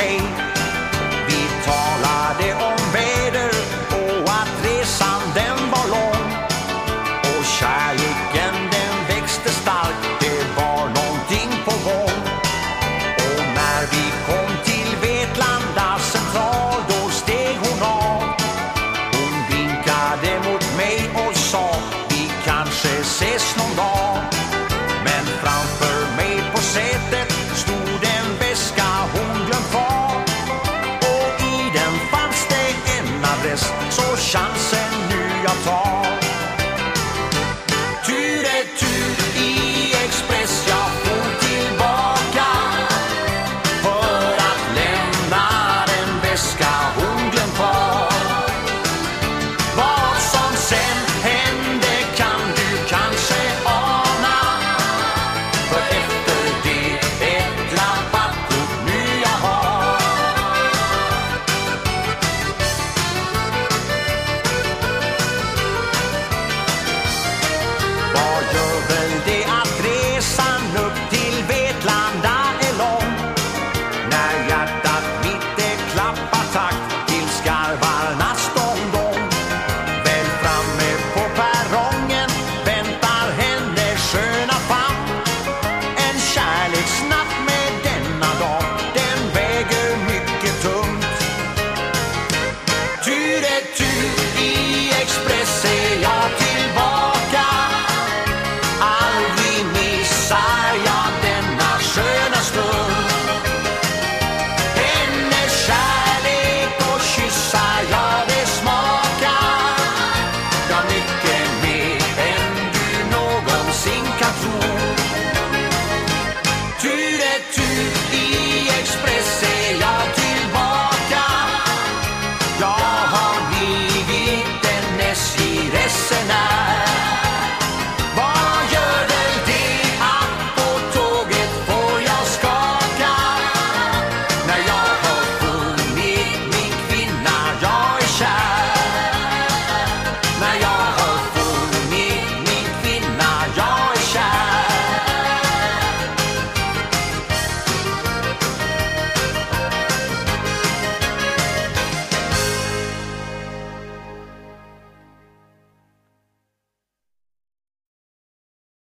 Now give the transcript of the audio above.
pay. kontakt